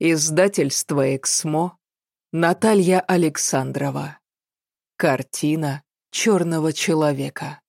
Издательство «Эксмо». Наталья Александрова. Картина черного человека.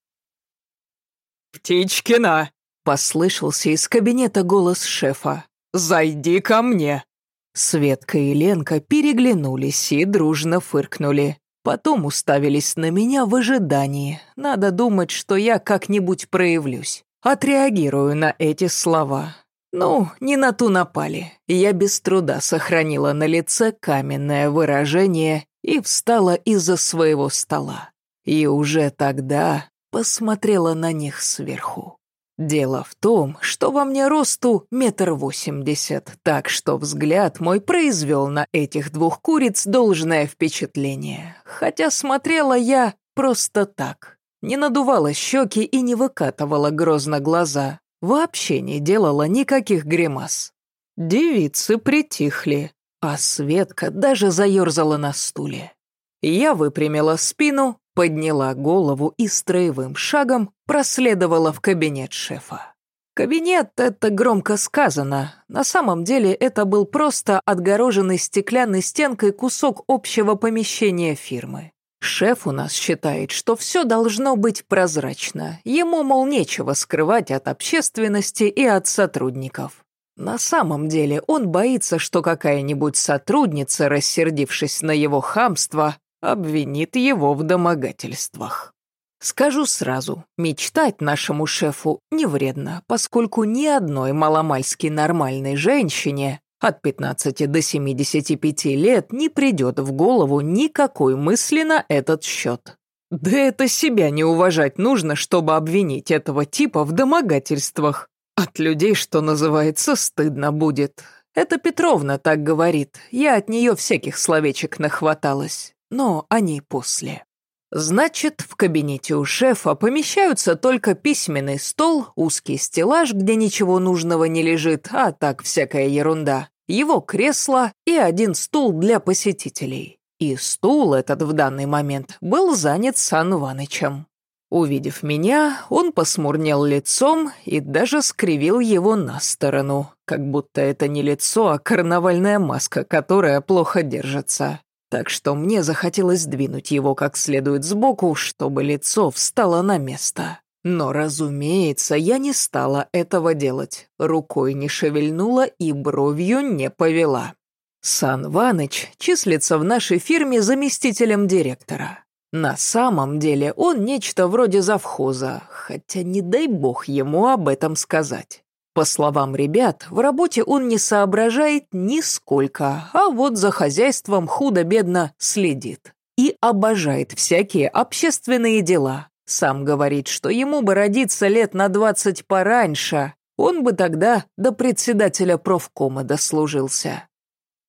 «Птичкина!» — послышался из кабинета голос шефа. «Зайди ко мне!» Светка и Ленка переглянулись и дружно фыркнули. Потом уставились на меня в ожидании. Надо думать, что я как-нибудь проявлюсь. Отреагирую на эти слова. Ну, не на ту напали. Я без труда сохранила на лице каменное выражение и встала из-за своего стола. И уже тогда посмотрела на них сверху. Дело в том, что во мне росту метр восемьдесят, так что взгляд мой произвел на этих двух куриц должное впечатление. Хотя смотрела я просто так. Не надувала щеки и не выкатывала грозно глаза. Вообще не делала никаких гримас. Девицы притихли, а Светка даже заерзала на стуле. Я выпрямила спину, подняла голову и строевым шагом проследовала в кабинет шефа. Кабинет — это громко сказано. На самом деле это был просто отгороженный стеклянной стенкой кусок общего помещения фирмы. Шеф у нас считает, что все должно быть прозрачно. Ему, мол, нечего скрывать от общественности и от сотрудников. На самом деле он боится, что какая-нибудь сотрудница, рассердившись на его хамство, обвинит его в домогательствах. Скажу сразу, мечтать нашему шефу не вредно, поскольку ни одной маломальски нормальной женщине от 15 до 75 лет не придет в голову никакой мысли на этот счет. Да это себя не уважать нужно, чтобы обвинить этого типа в домогательствах. От людей, что называется, стыдно будет. Это Петровна так говорит, я от нее всяких словечек нахваталась но они после. Значит, в кабинете у шефа помещаются только письменный стол, узкий стеллаж, где ничего нужного не лежит, а так всякая ерунда, его кресло и один стул для посетителей. И стул этот в данный момент был занят Сан Иванычем. Увидев меня, он посмурнел лицом и даже скривил его на сторону, как будто это не лицо, а карнавальная маска, которая плохо держится так что мне захотелось сдвинуть его как следует сбоку, чтобы лицо встало на место. Но, разумеется, я не стала этого делать, рукой не шевельнула и бровью не повела. Сан Ваныч числится в нашей фирме заместителем директора. На самом деле он нечто вроде завхоза, хотя не дай бог ему об этом сказать. По словам ребят, в работе он не соображает нисколько, а вот за хозяйством худо-бедно следит. И обожает всякие общественные дела. Сам говорит, что ему бы родиться лет на двадцать пораньше, он бы тогда до председателя профкома дослужился.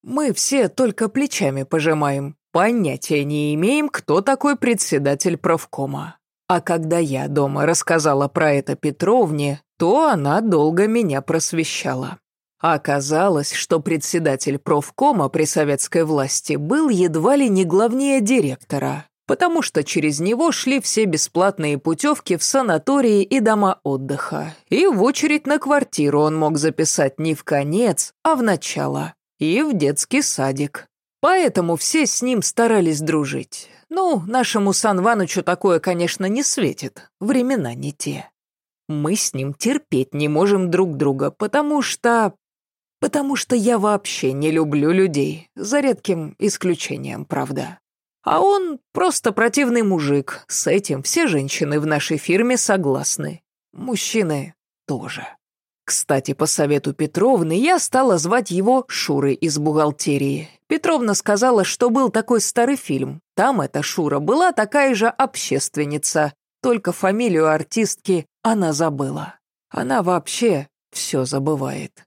Мы все только плечами пожимаем, понятия не имеем, кто такой председатель профкома. А когда я дома рассказала про это Петровне, то она долго меня просвещала. Оказалось, что председатель профкома при советской власти был едва ли не главнее директора, потому что через него шли все бесплатные путевки в санатории и дома отдыха, и в очередь на квартиру он мог записать не в конец, а в начало, и в детский садик. Поэтому все с ним старались дружить. Ну, нашему Сан-Ванычу такое, конечно, не светит, времена не те. Мы с ним терпеть не можем друг друга, потому что... Потому что я вообще не люблю людей, за редким исключением, правда. А он просто противный мужик, с этим все женщины в нашей фирме согласны. Мужчины тоже. Кстати, по совету Петровны я стала звать его Шурой из бухгалтерии. Петровна сказала, что был такой старый фильм. Там эта Шура была такая же общественница, только фамилию артистки она забыла. Она вообще все забывает.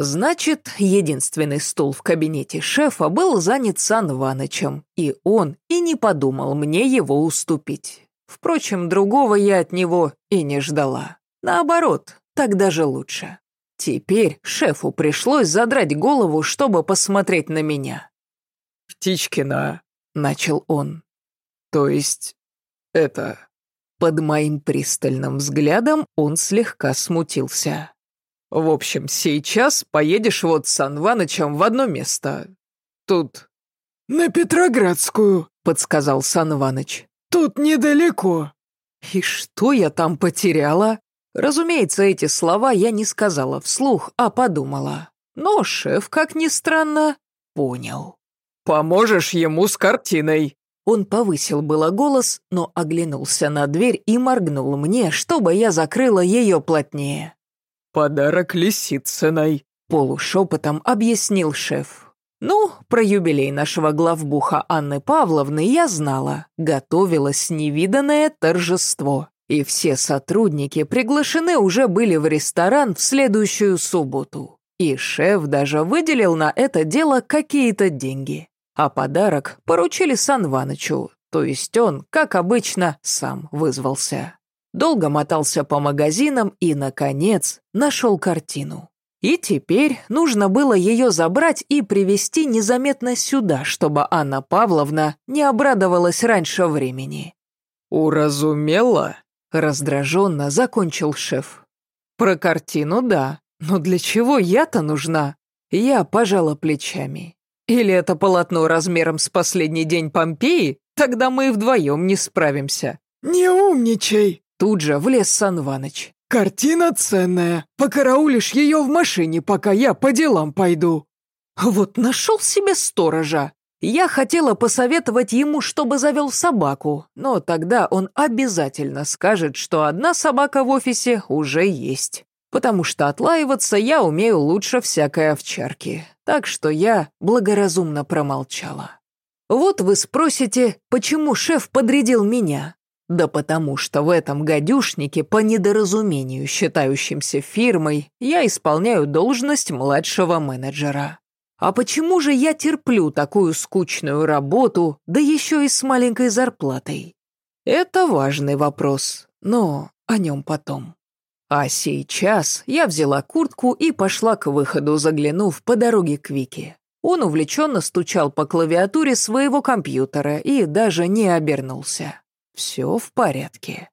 Значит, единственный стул в кабинете шефа был занят Сан Ванычем, и он и не подумал мне его уступить. Впрочем, другого я от него и не ждала. Наоборот, так даже лучше. Теперь шефу пришлось задрать голову, чтобы посмотреть на меня. «Птичкина», — начал он. «То есть это...» Под моим пристальным взглядом он слегка смутился. В общем, сейчас поедешь вот с Санванычем в одно место. Тут...» «На Петроградскую», — подсказал Санваныч. «Тут недалеко». «И что я там потеряла?» Разумеется, эти слова я не сказала вслух, а подумала. Но шеф, как ни странно, понял. «Поможешь ему с картиной?» Он повысил было голос, но оглянулся на дверь и моргнул мне, чтобы я закрыла ее плотнее. «Подарок Лисицыной», — полушепотом объяснил шеф. Ну, про юбилей нашего главбуха Анны Павловны я знала. Готовилось невиданное торжество. И все сотрудники приглашены уже были в ресторан в следующую субботу. И шеф даже выделил на это дело какие-то деньги. А подарок поручили Санванычу, то есть он, как обычно, сам вызвался. Долго мотался по магазинам и, наконец, нашел картину. И теперь нужно было ее забрать и привезти незаметно сюда, чтобы Анна Павловна не обрадовалась раньше времени. «Уразумела?» — раздраженно закончил шеф. «Про картину, да, но для чего я-то нужна?» Я пожала плечами. «Или это полотно размером с последний день Помпеи? Тогда мы и вдвоем не справимся». «Не умничай!» Тут же влез Санваныч. «Картина ценная. Покараулишь ее в машине, пока я по делам пойду». Вот нашел себе сторожа. Я хотела посоветовать ему, чтобы завел собаку, но тогда он обязательно скажет, что одна собака в офисе уже есть. Потому что отлаиваться я умею лучше всякой овчарки. Так что я благоразумно промолчала. Вот вы спросите, почему шеф подрядил меня? Да потому что в этом гадюшнике, по недоразумению считающимся фирмой, я исполняю должность младшего менеджера. А почему же я терплю такую скучную работу, да еще и с маленькой зарплатой? Это важный вопрос, но о нем потом. А сейчас я взяла куртку и пошла к выходу, заглянув по дороге к Вике. Он увлеченно стучал по клавиатуре своего компьютера и даже не обернулся. Все в порядке.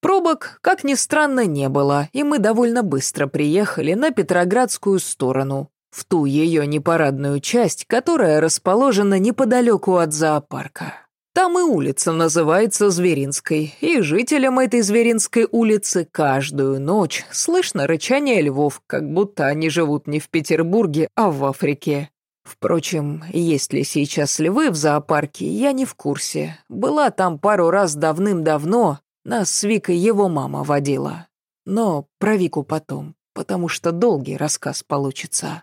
Пробок, как ни странно, не было, и мы довольно быстро приехали на Петроградскую сторону, в ту ее непарадную часть, которая расположена неподалеку от зоопарка. Там и улица называется Зверинской, и жителям этой Зверинской улицы каждую ночь слышно рычание львов, как будто они живут не в Петербурге, а в Африке. Впрочем, есть ли сейчас львы в зоопарке, я не в курсе. Была там пару раз давным-давно, нас с Викой его мама водила. Но про Вику потом, потому что долгий рассказ получится.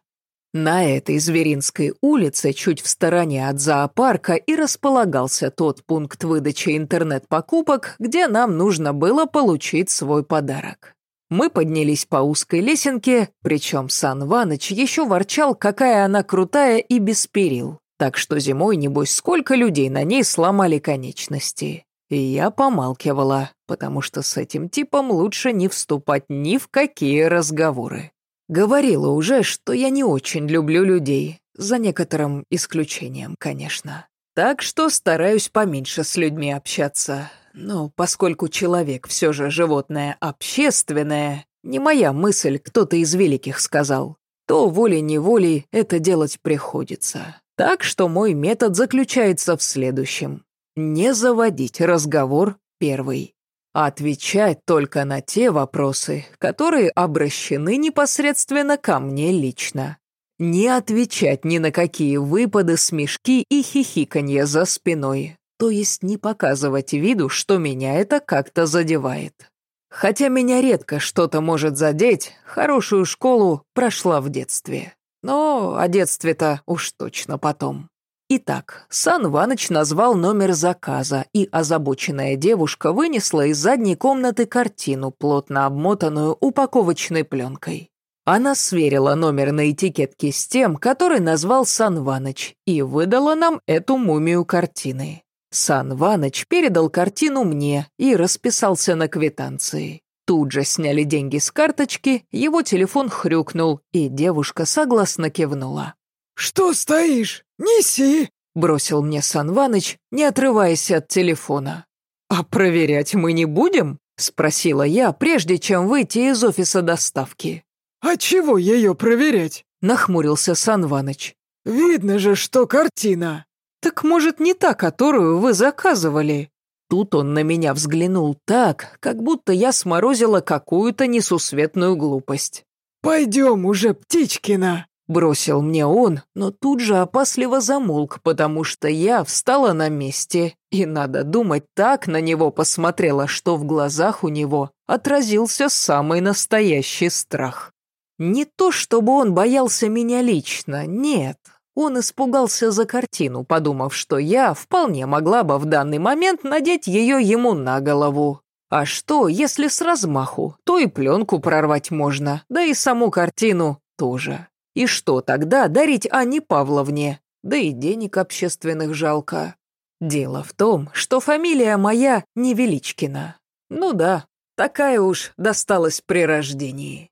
На этой Зверинской улице, чуть в стороне от зоопарка, и располагался тот пункт выдачи интернет-покупок, где нам нужно было получить свой подарок. Мы поднялись по узкой лесенке, причем Сан Ваныч еще ворчал, какая она крутая и без перил. Так что зимой, небось, сколько людей на ней сломали конечности. И я помалкивала, потому что с этим типом лучше не вступать ни в какие разговоры. Говорила уже, что я не очень люблю людей, за некоторым исключением, конечно. Так что стараюсь поменьше с людьми общаться, но поскольку человек все же животное общественное, не моя мысль, кто-то из великих сказал, то волей-неволей это делать приходится. Так что мой метод заключается в следующем. Не заводить разговор первый, а отвечать только на те вопросы, которые обращены непосредственно ко мне лично. Не отвечать ни на какие выпады, смешки и хихиканье за спиной, то есть не показывать виду, что меня это как-то задевает. Хотя меня редко что-то может задеть, хорошую школу прошла в детстве. Но о детстве-то уж точно потом. Итак, Сан Ваныч назвал номер заказа, и озабоченная девушка вынесла из задней комнаты картину, плотно обмотанную упаковочной пленкой. Она сверила номер на этикетке с тем, который назвал Сан Ваныч, и выдала нам эту мумию картины. Сан Ваныч передал картину мне и расписался на квитанции. Тут же сняли деньги с карточки, его телефон хрюкнул, и девушка согласно кивнула. «Что стоишь? Неси!» — бросил мне Сан Ваныч, не отрываясь от телефона. «А проверять мы не будем?» — спросила я, прежде чем выйти из офиса доставки. «А чего ее проверять?» — нахмурился Санваныч. «Видно же, что картина». «Так, может, не та, которую вы заказывали?» Тут он на меня взглянул так, как будто я сморозила какую-то несусветную глупость. «Пойдем уже, Птичкина!» Бросил мне он, но тут же опасливо замолк, потому что я встала на месте и, надо думать, так на него посмотрела, что в глазах у него отразился самый настоящий страх. Не то, чтобы он боялся меня лично, нет. Он испугался за картину, подумав, что я вполне могла бы в данный момент надеть ее ему на голову. А что, если с размаху, то и пленку прорвать можно, да и саму картину тоже. И что тогда дарить Анне Павловне? Да и денег общественных жалко. Дело в том, что фамилия моя Невеличкина. Ну да, такая уж досталась при рождении.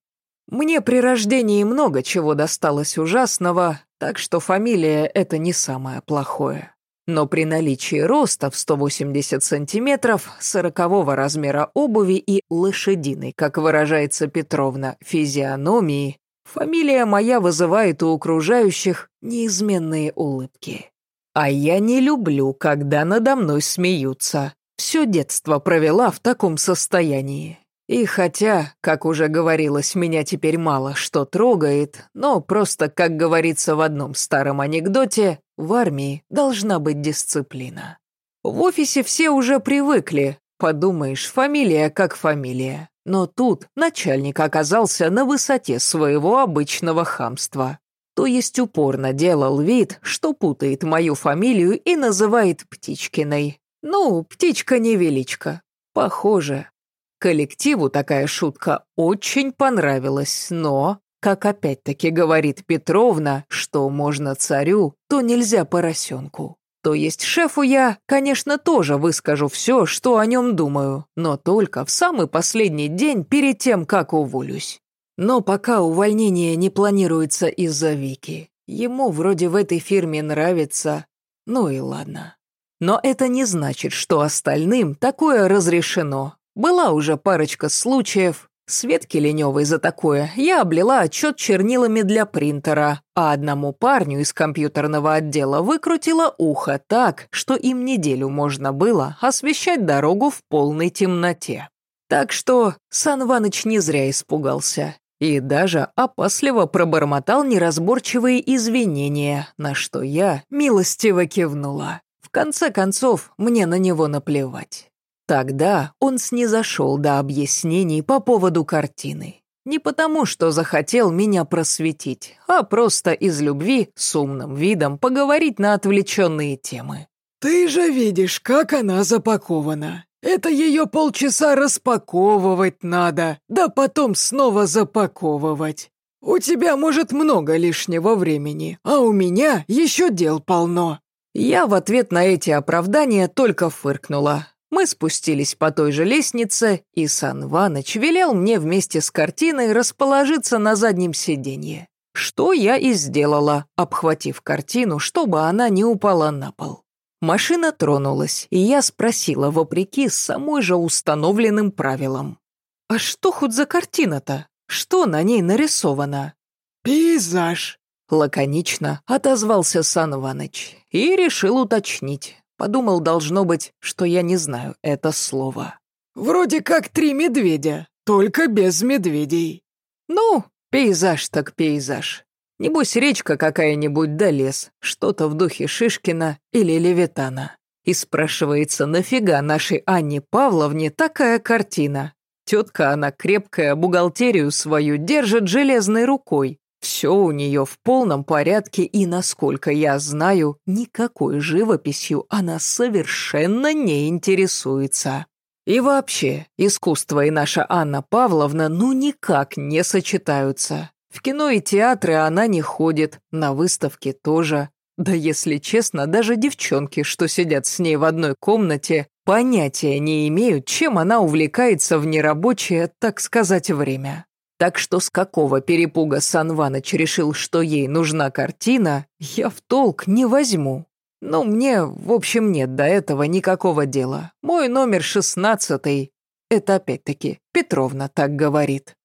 Мне при рождении много чего досталось ужасного, так что фамилия — это не самое плохое. Но при наличии роста в 180 сантиметров, сорокового размера обуви и лошадиной, как выражается Петровна, физиономии, Фамилия моя вызывает у окружающих неизменные улыбки. А я не люблю, когда надо мной смеются. Все детство провела в таком состоянии. И хотя, как уже говорилось, меня теперь мало что трогает, но просто, как говорится в одном старом анекдоте, в армии должна быть дисциплина. В офисе все уже привыкли, подумаешь, фамилия как фамилия. Но тут начальник оказался на высоте своего обычного хамства. То есть упорно делал вид, что путает мою фамилию и называет Птичкиной. Ну, птичка невеличка. Похоже. Коллективу такая шутка очень понравилась, но, как опять-таки говорит Петровна, что можно царю, то нельзя поросенку. То есть шефу я, конечно, тоже выскажу все, что о нем думаю, но только в самый последний день перед тем, как уволюсь. Но пока увольнение не планируется из-за Вики. Ему вроде в этой фирме нравится. Ну и ладно. Но это не значит, что остальным такое разрешено. Была уже парочка случаев, Светке Леневой за такое я облила отчет чернилами для принтера, а одному парню из компьютерного отдела выкрутила ухо так, что им неделю можно было освещать дорогу в полной темноте. Так что Сан Ваныч не зря испугался и даже опасливо пробормотал неразборчивые извинения, на что я милостиво кивнула. В конце концов, мне на него наплевать. Тогда он снизошел до объяснений по поводу картины. Не потому, что захотел меня просветить, а просто из любви с умным видом поговорить на отвлеченные темы. «Ты же видишь, как она запакована. Это ее полчаса распаковывать надо, да потом снова запаковывать. У тебя, может, много лишнего времени, а у меня еще дел полно». Я в ответ на эти оправдания только фыркнула, мы спустились по той же лестнице, и Сан Ваныч велел мне вместе с картиной расположиться на заднем сиденье. Что я и сделала, обхватив картину, чтобы она не упала на пол. Машина тронулась, и я спросила, вопреки самой же установленным правилам. «А что хоть за картина-то? Что на ней нарисовано?» «Пейзаж», — лаконично отозвался Сан Ваныч и решил уточнить. Подумал, должно быть, что я не знаю это слово. «Вроде как три медведя, только без медведей». «Ну, пейзаж так пейзаж. Небось, речка какая-нибудь да лес, что-то в духе Шишкина или Левитана. И спрашивается, нафига нашей Анне Павловне такая картина? Тетка она крепкая, бухгалтерию свою держит железной рукой. Все у нее в полном порядке, и, насколько я знаю, никакой живописью она совершенно не интересуется. И вообще, искусство и наша Анна Павловна ну никак не сочетаются. В кино и театры она не ходит, на выставке тоже. Да если честно, даже девчонки, что сидят с ней в одной комнате, понятия не имеют, чем она увлекается в нерабочее, так сказать, время. Так что с какого перепуга Санваныч решил, что ей нужна картина, я в толк не возьму. Но мне, в общем, нет до этого никакого дела. Мой номер шестнадцатый. Это опять-таки Петровна так говорит.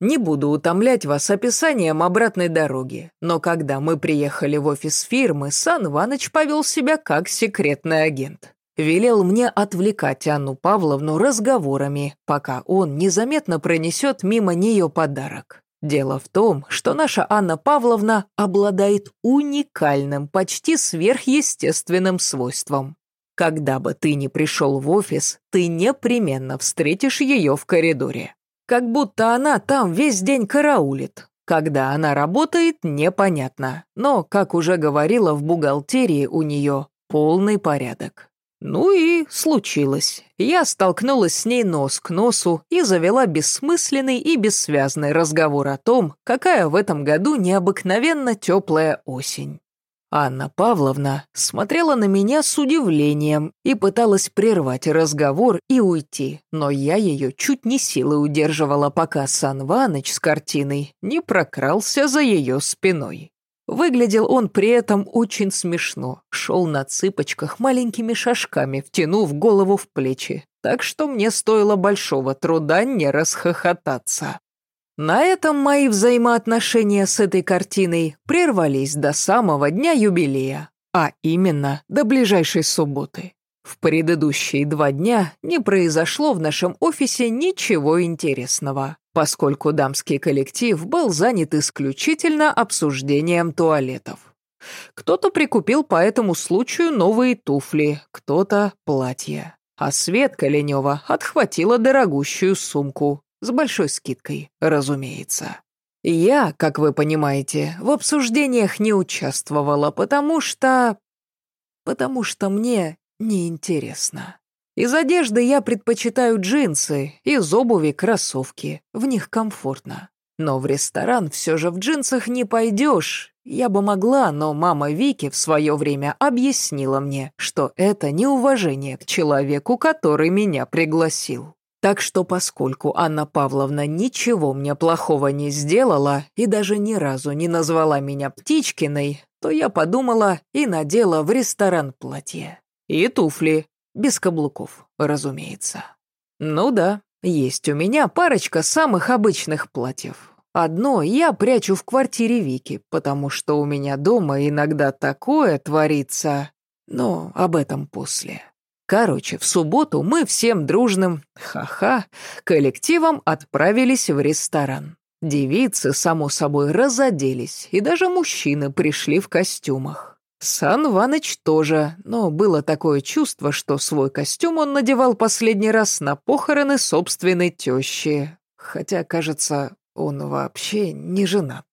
Не буду утомлять вас описанием обратной дороги, но когда мы приехали в офис фирмы, Сан Ваныч повел себя как секретный агент. Велел мне отвлекать Анну Павловну разговорами, пока он незаметно пронесет мимо нее подарок. Дело в том, что наша Анна Павловна обладает уникальным, почти сверхъестественным свойством. Когда бы ты ни пришел в офис, ты непременно встретишь ее в коридоре. Как будто она там весь день караулит. Когда она работает, непонятно. Но, как уже говорила, в бухгалтерии у нее полный порядок. Ну и случилось. Я столкнулась с ней нос к носу и завела бессмысленный и бессвязный разговор о том, какая в этом году необыкновенно теплая осень. Анна Павловна смотрела на меня с удивлением и пыталась прервать разговор и уйти, но я ее чуть не силой удерживала, пока Сан Ваныч с картиной не прокрался за ее спиной. Выглядел он при этом очень смешно, шел на цыпочках маленькими шажками, втянув голову в плечи, так что мне стоило большого труда не расхохотаться. На этом мои взаимоотношения с этой картиной прервались до самого дня юбилея, а именно до ближайшей субботы. В предыдущие два дня не произошло в нашем офисе ничего интересного поскольку дамский коллектив был занят исключительно обсуждением туалетов. Кто-то прикупил по этому случаю новые туфли, кто-то платье. А Светка Ленева отхватила дорогущую сумку, с большой скидкой, разумеется. Я, как вы понимаете, в обсуждениях не участвовала, потому что... потому что мне неинтересно. Из одежды я предпочитаю джинсы, из обуви кроссовки, в них комфортно. Но в ресторан все же в джинсах не пойдешь. Я бы могла, но мама Вики в свое время объяснила мне, что это неуважение к человеку, который меня пригласил. Так что поскольку Анна Павловна ничего мне плохого не сделала и даже ни разу не назвала меня Птичкиной, то я подумала и надела в ресторан платье. И туфли, без каблуков, разумеется. Ну да, есть у меня парочка самых обычных платьев. Одно я прячу в квартире Вики, потому что у меня дома иногда такое творится. Но об этом после. Короче, в субботу мы всем дружным, ха-ха, коллективом отправились в ресторан. Девицы, само собой, разоделись, и даже мужчины пришли в костюмах. Сан Ваныч тоже, но было такое чувство, что свой костюм он надевал последний раз на похороны собственной тещи. Хотя, кажется, он вообще не женат.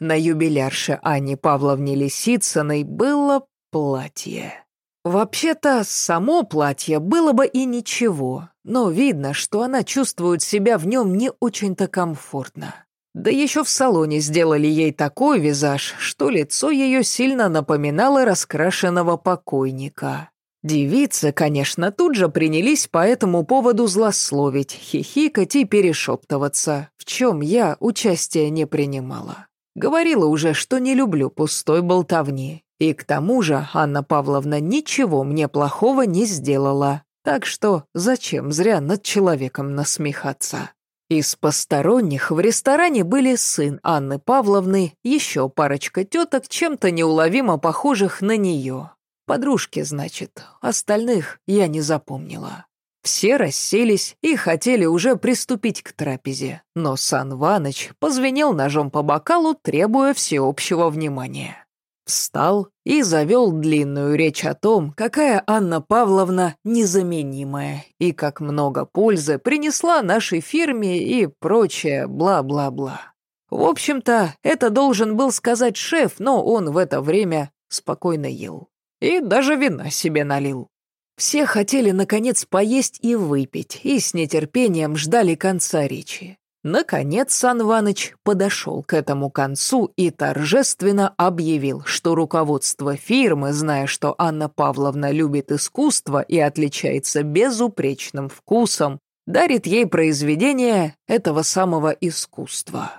На юбилярше Анне Павловне Лисицыной было платье. Вообще-то, само платье было бы и ничего, но видно, что она чувствует себя в нем не очень-то комфортно. Да еще в салоне сделали ей такой визаж, что лицо ее сильно напоминало раскрашенного покойника. Девицы, конечно, тут же принялись по этому поводу злословить, хихикать и перешептываться, в чем я участия не принимала. Говорила уже, что не люблю пустой болтовни. И к тому же Анна Павловна ничего мне плохого не сделала. Так что зачем зря над человеком насмехаться? Из посторонних в ресторане были сын Анны Павловны, еще парочка теток, чем-то неуловимо похожих на нее. Подружки, значит, остальных я не запомнила. Все расселись и хотели уже приступить к трапезе, но Сан Ваныч позвенел ножом по бокалу, требуя всеобщего внимания. Встал и завел длинную речь о том, какая Анна Павловна незаменимая и как много пользы принесла нашей фирме и прочее бла-бла-бла. В общем-то, это должен был сказать шеф, но он в это время спокойно ел. И даже вина себе налил. Все хотели, наконец, поесть и выпить, и с нетерпением ждали конца речи. Наконец Сан Ваныч подошел к этому концу и торжественно объявил, что руководство фирмы, зная, что Анна Павловна любит искусство и отличается безупречным вкусом, дарит ей произведение этого самого искусства.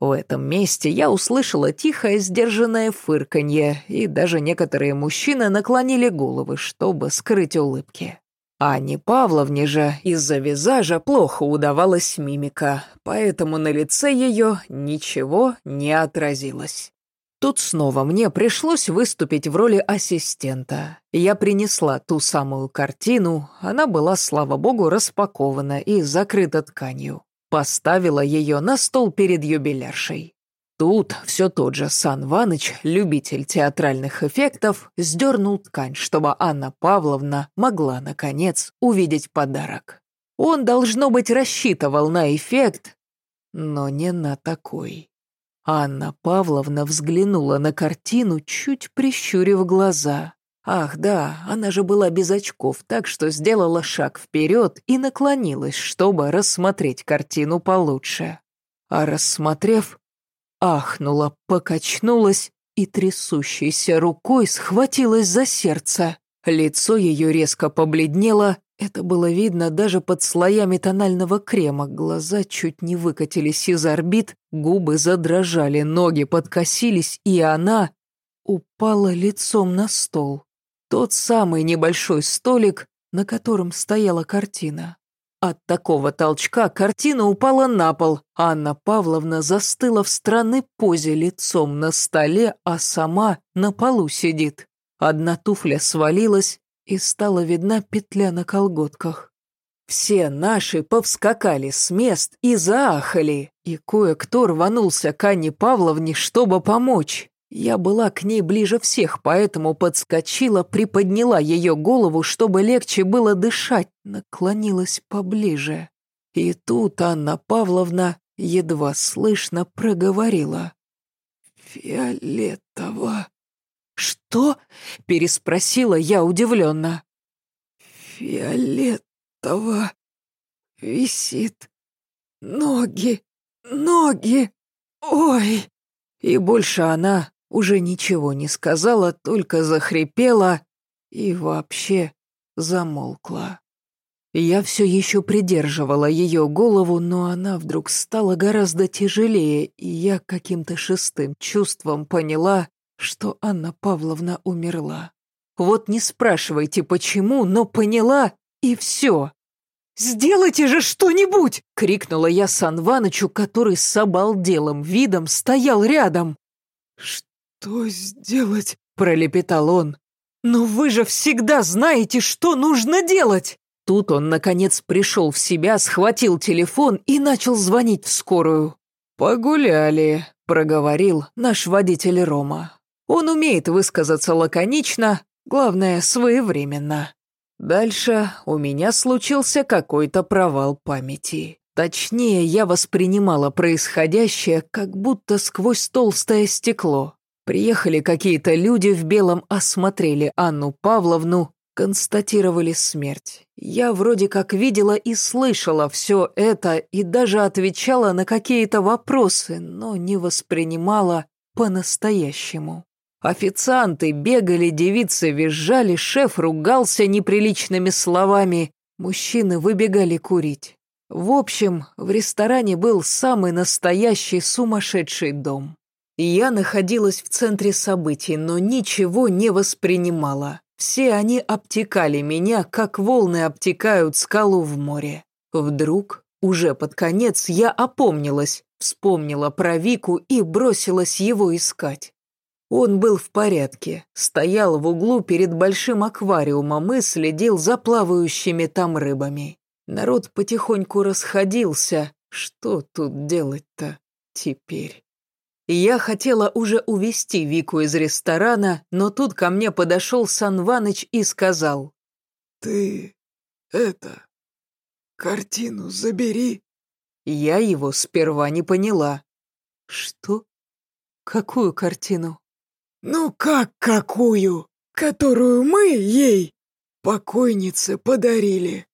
В этом месте я услышала тихое, сдержанное фырканье, и даже некоторые мужчины наклонили головы, чтобы скрыть улыбки. Анне Павловне же из-за визажа плохо удавалась мимика, поэтому на лице ее ничего не отразилось. Тут снова мне пришлось выступить в роли ассистента. Я принесла ту самую картину, она была, слава богу, распакована и закрыта тканью. Поставила ее на стол перед юбиляршей. Тут все тот же Сан Ваныч, любитель театральных эффектов, сдернул ткань, чтобы Анна Павловна могла, наконец, увидеть подарок. Он, должно быть, рассчитывал на эффект, но не на такой. Анна Павловна взглянула на картину, чуть прищурив глаза. Ах да, она же была без очков, так что сделала шаг вперед и наклонилась, чтобы рассмотреть картину получше. А рассмотрев, ахнула, покачнулась и трясущейся рукой схватилась за сердце. Лицо ее резко побледнело, это было видно даже под слоями тонального крема, глаза чуть не выкатились из орбит, губы задрожали, ноги подкосились, и она упала лицом на стол. Тот самый небольшой столик, на котором стояла картина. От такого толчка картина упала на пол, Анна Павловна застыла в странной позе лицом на столе, а сама на полу сидит. Одна туфля свалилась, и стала видна петля на колготках. Все наши повскакали с мест и заахали, и кое-кто рванулся к Анне Павловне, чтобы помочь. Я была к ней ближе всех, поэтому подскочила, приподняла ее голову, чтобы легче было дышать, наклонилась поближе. И тут Анна Павловна едва слышно проговорила. «Фиолетово». «Что?» — переспросила я удивленно. «Фиолетово висит. Ноги, ноги, ой!» И больше она уже ничего не сказала, только захрипела и вообще замолкла. Я все еще придерживала ее голову, но она вдруг стала гораздо тяжелее, и я каким-то шестым чувством поняла, что Анна Павловна умерла. Вот не спрашивайте, почему, но поняла, и все. «Сделайте же что-нибудь!» — крикнула я Санванычу, который с обалделым видом стоял рядом. «Что сделать?» — пролепетал он. «Но вы же всегда знаете, что нужно делать!» Тут он, наконец, пришел в себя, схватил телефон и начал звонить в скорую. «Погуляли», — проговорил наш водитель Рома. Он умеет высказаться лаконично, главное, своевременно. Дальше у меня случился какой-то провал памяти. Точнее, я воспринимала происходящее как будто сквозь толстое стекло. Приехали какие-то люди в белом, осмотрели Анну Павловну, констатировали смерть. Я вроде как видела и слышала все это и даже отвечала на какие-то вопросы, но не воспринимала по-настоящему. Официанты бегали, девицы визжали, шеф ругался неприличными словами, мужчины выбегали курить. В общем, в ресторане был самый настоящий сумасшедший дом. Я находилась в центре событий, но ничего не воспринимала. Все они обтекали меня, как волны обтекают скалу в море. Вдруг, уже под конец, я опомнилась, вспомнила про Вику и бросилась его искать. Он был в порядке, стоял в углу перед большим аквариумом и следил за плавающими там рыбами. Народ потихоньку расходился. Что тут делать-то теперь? Я хотела уже увести Вику из ресторана, но тут ко мне подошел Санваныч и сказал. «Ты это... картину забери». Я его сперва не поняла. «Что? Какую картину?» «Ну как какую? Которую мы ей, покойнице, подарили.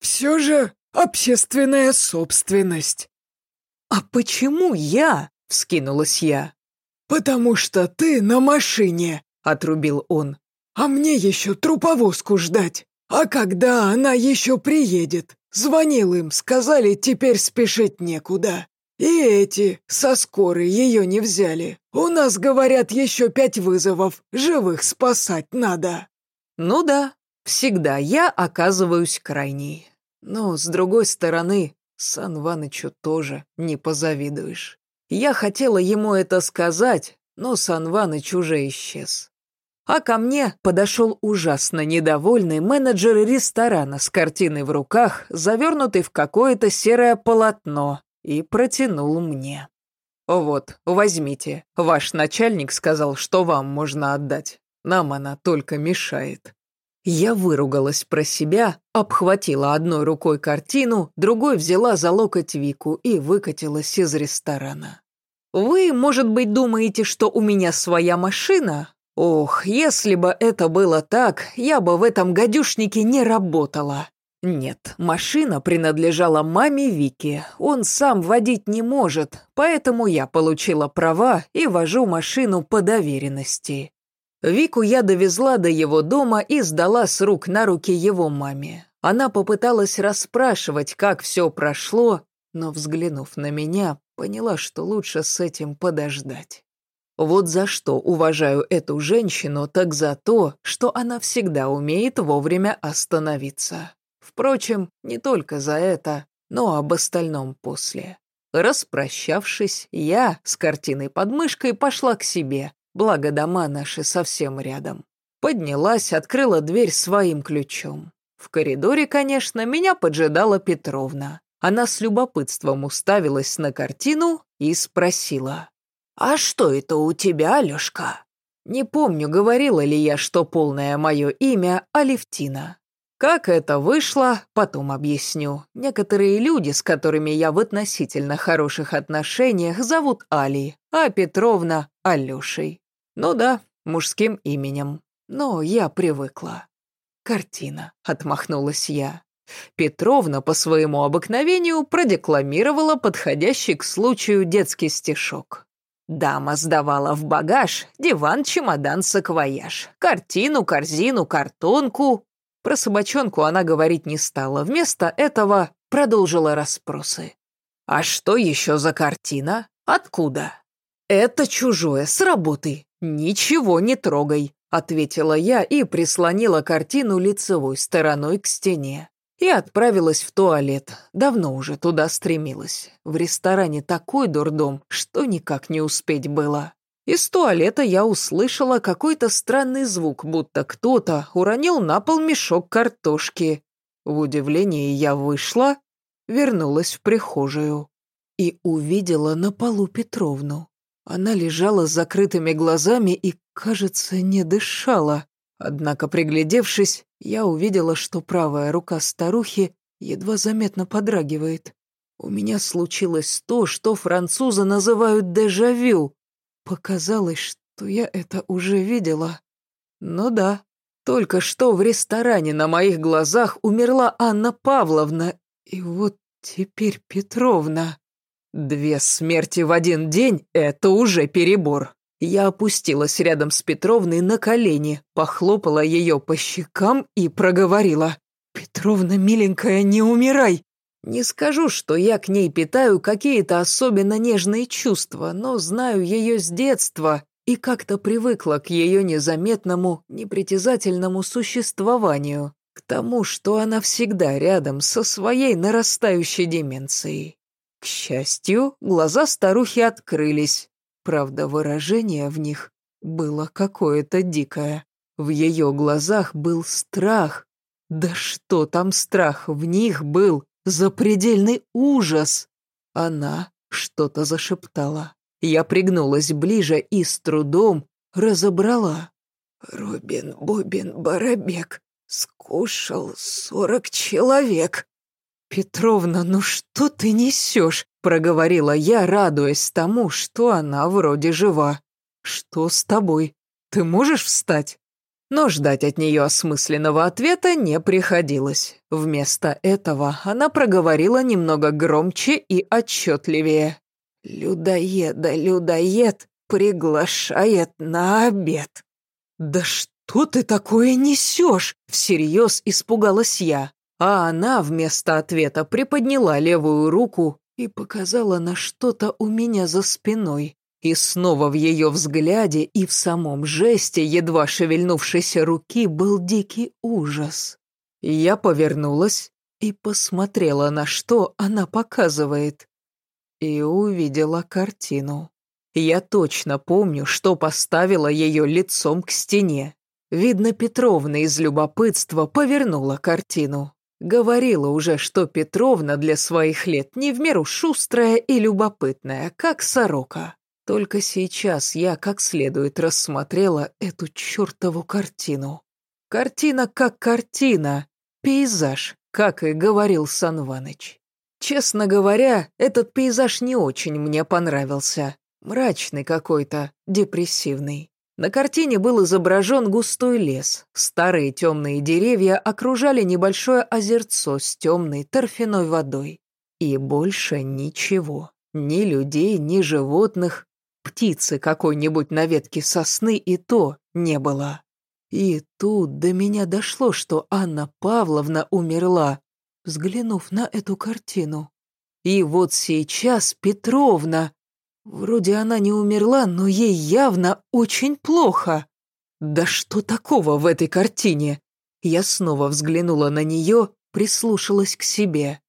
Все же общественная собственность». «А почему я?» — вскинулась я. «Потому что ты на машине», — отрубил он. «А мне еще труповозку ждать. А когда она еще приедет? Звонил им, сказали, теперь спешить некуда. И эти со скорой ее не взяли. У нас, говорят, еще пять вызовов. Живых спасать надо». «Ну да, Всегда я оказываюсь крайней. Но, с другой стороны, Сан Ванычу тоже не позавидуешь. Я хотела ему это сказать, но Сан Ваныч уже исчез. А ко мне подошел ужасно недовольный менеджер ресторана с картиной в руках, завернутый в какое-то серое полотно, и протянул мне. «Вот, возьмите. Ваш начальник сказал, что вам можно отдать. Нам она только мешает». Я выругалась про себя, обхватила одной рукой картину, другой взяла за локоть Вику и выкатилась из ресторана. «Вы, может быть, думаете, что у меня своя машина? Ох, если бы это было так, я бы в этом гадюшнике не работала. Нет, машина принадлежала маме Вики. Он сам водить не может, поэтому я получила права и вожу машину по доверенности. Вику я довезла до его дома и сдала с рук на руки его маме. Она попыталась расспрашивать, как все прошло, но, взглянув на меня, поняла, что лучше с этим подождать. Вот за что уважаю эту женщину, так за то, что она всегда умеет вовремя остановиться. Впрочем, не только за это, но об остальном после. Распрощавшись, я с картиной под мышкой пошла к себе, благо дома наши совсем рядом. Поднялась, открыла дверь своим ключом. В коридоре, конечно, меня поджидала Петровна. Она с любопытством уставилась на картину и спросила. «А что это у тебя, Алёшка?» Не помню, говорила ли я, что полное мое имя Алевтина. Как это вышло, потом объясню. Некоторые люди, с которыми я в относительно хороших отношениях, зовут Али, а Петровна – Алешей. Ну да, мужским именем. Но я привыкла. «Картина», — отмахнулась я. Петровна по своему обыкновению продекламировала подходящий к случаю детский стишок. Дама сдавала в багаж диван, чемодан, саквояж, картину, корзину, картонку. Про собачонку она говорить не стала, вместо этого продолжила расспросы. «А что еще за картина? Откуда?» «Это чужое, с работы. Ничего не трогай», — ответила я и прислонила картину лицевой стороной к стене и отправилась в туалет. Давно уже туда стремилась. В ресторане такой дурдом, что никак не успеть было. Из туалета я услышала какой-то странный звук, будто кто-то уронил на пол мешок картошки. В удивлении я вышла, вернулась в прихожую и увидела на полу Петровну. Она лежала с закрытыми глазами и, кажется, не дышала. Однако, приглядевшись, я увидела, что правая рука старухи едва заметно подрагивает. У меня случилось то, что французы называют дежавю. Показалось, что я это уже видела. Ну да, только что в ресторане на моих глазах умерла Анна Павловна, и вот теперь Петровна. Две смерти в один день — это уже перебор. Я опустилась рядом с Петровной на колени, похлопала ее по щекам и проговорила. «Петровна, миленькая, не умирай!» Не скажу, что я к ней питаю какие-то особенно нежные чувства, но знаю ее с детства и как-то привыкла к ее незаметному, непритязательному существованию, к тому, что она всегда рядом со своей нарастающей деменцией. К счастью, глаза старухи открылись, Правда, выражение в них было какое-то дикое. В ее глазах был страх. Да что там страх, в них был запредельный ужас. Она что-то зашептала. Я пригнулась ближе и с трудом разобрала. «Робин Бобин Барабек скушал сорок человек». «Петровна, ну что ты несешь?» – проговорила я, радуясь тому, что она вроде жива. «Что с тобой? Ты можешь встать?» Но ждать от нее осмысленного ответа не приходилось. Вместо этого она проговорила немного громче и отчетливее. «Людоеда, людоед приглашает на обед». «Да что ты такое несешь?» – всерьез испугалась я а она вместо ответа приподняла левую руку и показала на что-то у меня за спиной. И снова в ее взгляде и в самом жесте едва шевельнувшейся руки был дикий ужас. Я повернулась и посмотрела, на что она показывает. И увидела картину. Я точно помню, что поставила ее лицом к стене. Видно, Петровна из любопытства повернула картину. Говорила уже, что Петровна для своих лет не в меру шустрая и любопытная, как сорока. Только сейчас я как следует рассмотрела эту чертову картину. Картина как картина, пейзаж, как и говорил Санваныч. Честно говоря, этот пейзаж не очень мне понравился. Мрачный какой-то, депрессивный. На картине был изображен густой лес. Старые темные деревья окружали небольшое озерцо с темной торфяной водой. И больше ничего. Ни людей, ни животных. Птицы какой-нибудь на ветке сосны и то не было. И тут до меня дошло, что Анна Павловна умерла, взглянув на эту картину. И вот сейчас Петровна Вроде она не умерла, но ей явно очень плохо. Да что такого в этой картине? Я снова взглянула на нее, прислушалась к себе.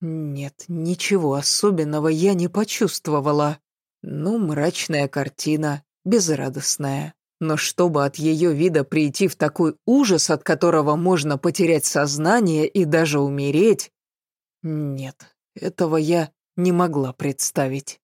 Нет, ничего особенного я не почувствовала. Ну, мрачная картина, безрадостная. Но чтобы от ее вида прийти в такой ужас, от которого можно потерять сознание и даже умереть... Нет, этого я не могла представить.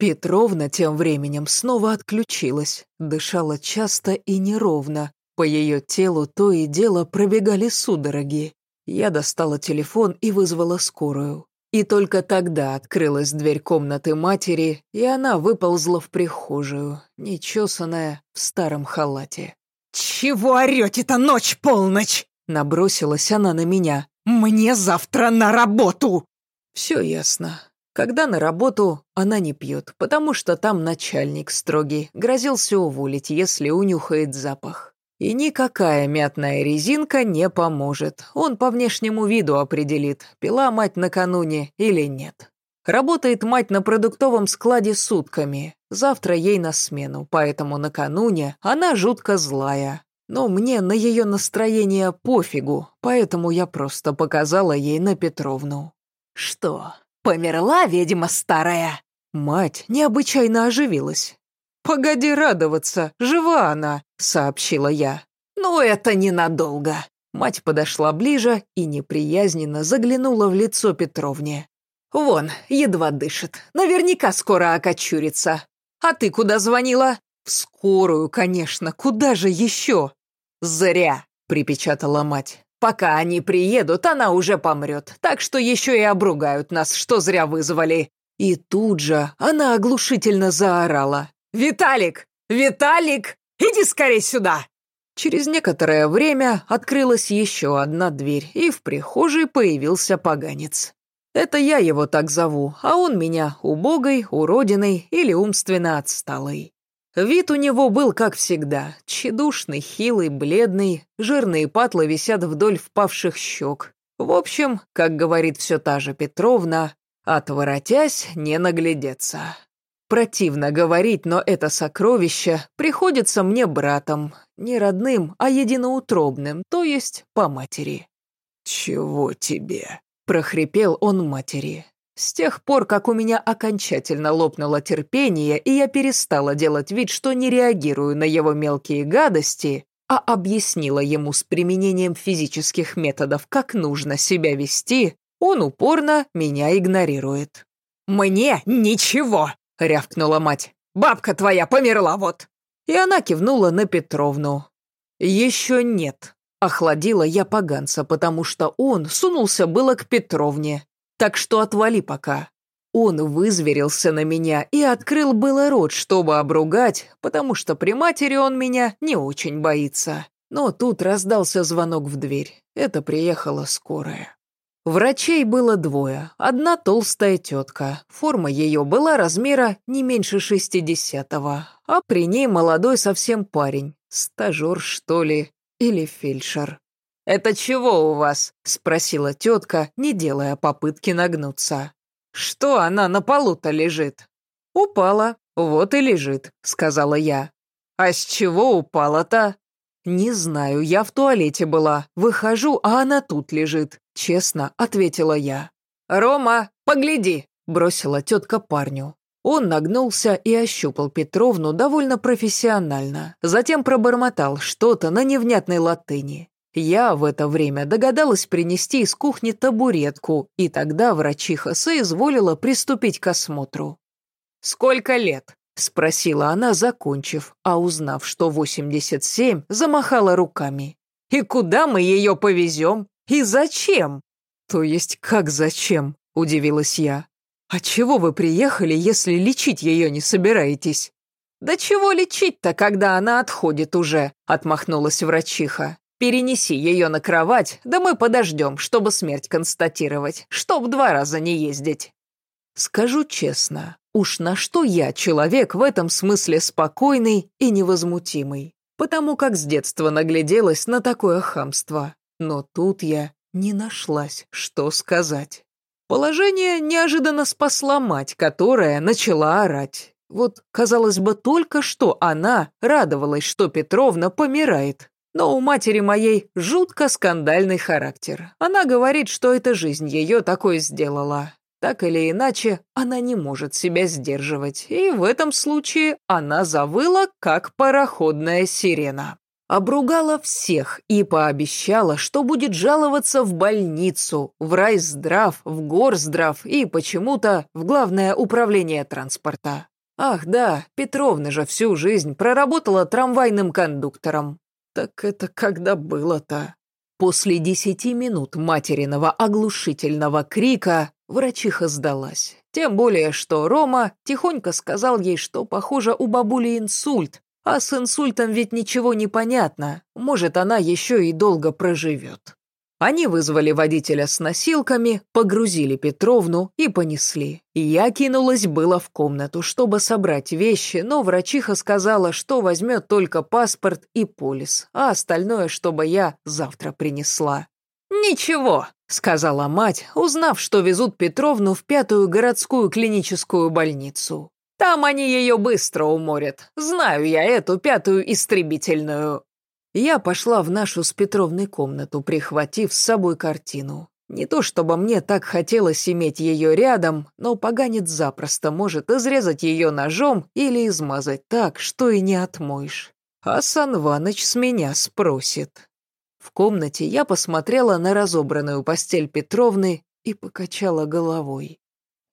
Петровна тем временем снова отключилась, дышала часто и неровно. По ее телу то и дело пробегали судороги. Я достала телефон и вызвала скорую. И только тогда открылась дверь комнаты матери, и она выползла в прихожую, нечесанная, в старом халате. «Чего орете-то ночь-полночь?» Набросилась она на меня. «Мне завтра на работу!» «Все ясно. Когда на работу, она не пьет, потому что там начальник строгий, грозился уволить, если унюхает запах. И никакая мятная резинка не поможет. Он по внешнему виду определит, пила мать накануне или нет. Работает мать на продуктовом складе сутками. Завтра ей на смену, поэтому накануне она жутко злая. Но мне на ее настроение пофигу, поэтому я просто показала ей на Петровну. Что, Померла ведьма старая. Мать необычайно оживилась. «Погоди радоваться, жива она», — сообщила я. «Ну, это ненадолго». Мать подошла ближе и неприязненно заглянула в лицо Петровне. «Вон, едва дышит. Наверняка скоро окочурится. А ты куда звонила?» «В скорую, конечно. Куда же еще?» «Зря», — припечатала мать. Пока они приедут, она уже помрет, так что еще и обругают нас, что зря вызвали». И тут же она оглушительно заорала. «Виталик! Виталик! Иди скорее сюда!» Через некоторое время открылась еще одна дверь, и в прихожей появился поганец. Это я его так зову, а он меня убогой, уродиной или умственно отсталой. Вид у него был, как всегда, тщедушный, хилый, бледный, жирные патлы висят вдоль впавших щек. В общем, как говорит все та же Петровна, отворотясь, не наглядеться. Противно говорить, но это сокровище приходится мне братом, не родным, а единоутробным, то есть по матери. «Чего тебе?» – прохрипел он матери. С тех пор, как у меня окончательно лопнуло терпение, и я перестала делать вид, что не реагирую на его мелкие гадости, а объяснила ему с применением физических методов, как нужно себя вести, он упорно меня игнорирует. «Мне ничего!» — рявкнула мать. «Бабка твоя померла вот!» И она кивнула на Петровну. «Еще нет», — охладила я поганца, потому что он сунулся было к Петровне, так что отвали пока». Он вызверился на меня и открыл было рот, чтобы обругать, потому что при матери он меня не очень боится. Но тут раздался звонок в дверь. Это приехала скорая. Врачей было двое. Одна толстая тетка. Форма ее была размера не меньше шестидесятого, а при ней молодой совсем парень. Стажер, что ли, или фельдшер. «Это чего у вас?» — спросила тетка, не делая попытки нагнуться. «Что она на полу-то лежит?» «Упала. «Вот и лежит», — сказала я. «А с чего упала-то?» «Не знаю, я в туалете была. Выхожу, а она тут лежит», — честно ответила я. «Рома, погляди», — бросила тетка парню. Он нагнулся и ощупал Петровну довольно профессионально, затем пробормотал что-то на невнятной латыни. Я в это время догадалась принести из кухни табуретку, и тогда врачиха соизволила приступить к осмотру. «Сколько лет?» — спросила она, закончив, а узнав, что 87, замахала руками. «И куда мы ее повезем? И зачем?» «То есть как зачем?» — удивилась я. «А чего вы приехали, если лечить ее не собираетесь?» «Да чего лечить-то, когда она отходит уже?» — отмахнулась врачиха. «Перенеси ее на кровать, да мы подождем, чтобы смерть констатировать, чтоб два раза не ездить». Скажу честно, уж на что я человек в этом смысле спокойный и невозмутимый, потому как с детства нагляделась на такое хамство. Но тут я не нашлась, что сказать. Положение неожиданно спасла мать, которая начала орать. Вот, казалось бы, только что она радовалась, что Петровна помирает. Но у матери моей жутко скандальный характер. Она говорит, что эта жизнь ее такой сделала. Так или иначе, она не может себя сдерживать, и в этом случае она завыла, как пароходная сирена обругала всех и пообещала, что будет жаловаться в больницу, в райздрав, в горздрав и почему-то в главное управление транспорта. Ах да, Петровна же всю жизнь проработала трамвайным кондуктором. Так это когда было-то? После десяти минут материного оглушительного крика врачиха сдалась. Тем более, что Рома тихонько сказал ей, что, похоже, у бабули инсульт, а с инсультом ведь ничего не понятно. Может, она еще и долго проживет. Они вызвали водителя с носилками, погрузили Петровну и понесли. Я кинулась было в комнату, чтобы собрать вещи, но врачиха сказала, что возьмет только паспорт и полис, а остальное, чтобы я завтра принесла. «Ничего», — сказала мать, узнав, что везут Петровну в пятую городскую клиническую больницу. Там они ее быстро уморят. Знаю я эту пятую истребительную». Я пошла в нашу с Петровной комнату, прихватив с собой картину. Не то чтобы мне так хотелось иметь ее рядом, но поганец запросто может изрезать ее ножом или измазать так, что и не отмоешь. А Санваныч с меня спросит. В комнате я посмотрела на разобранную постель Петровны и покачала головой.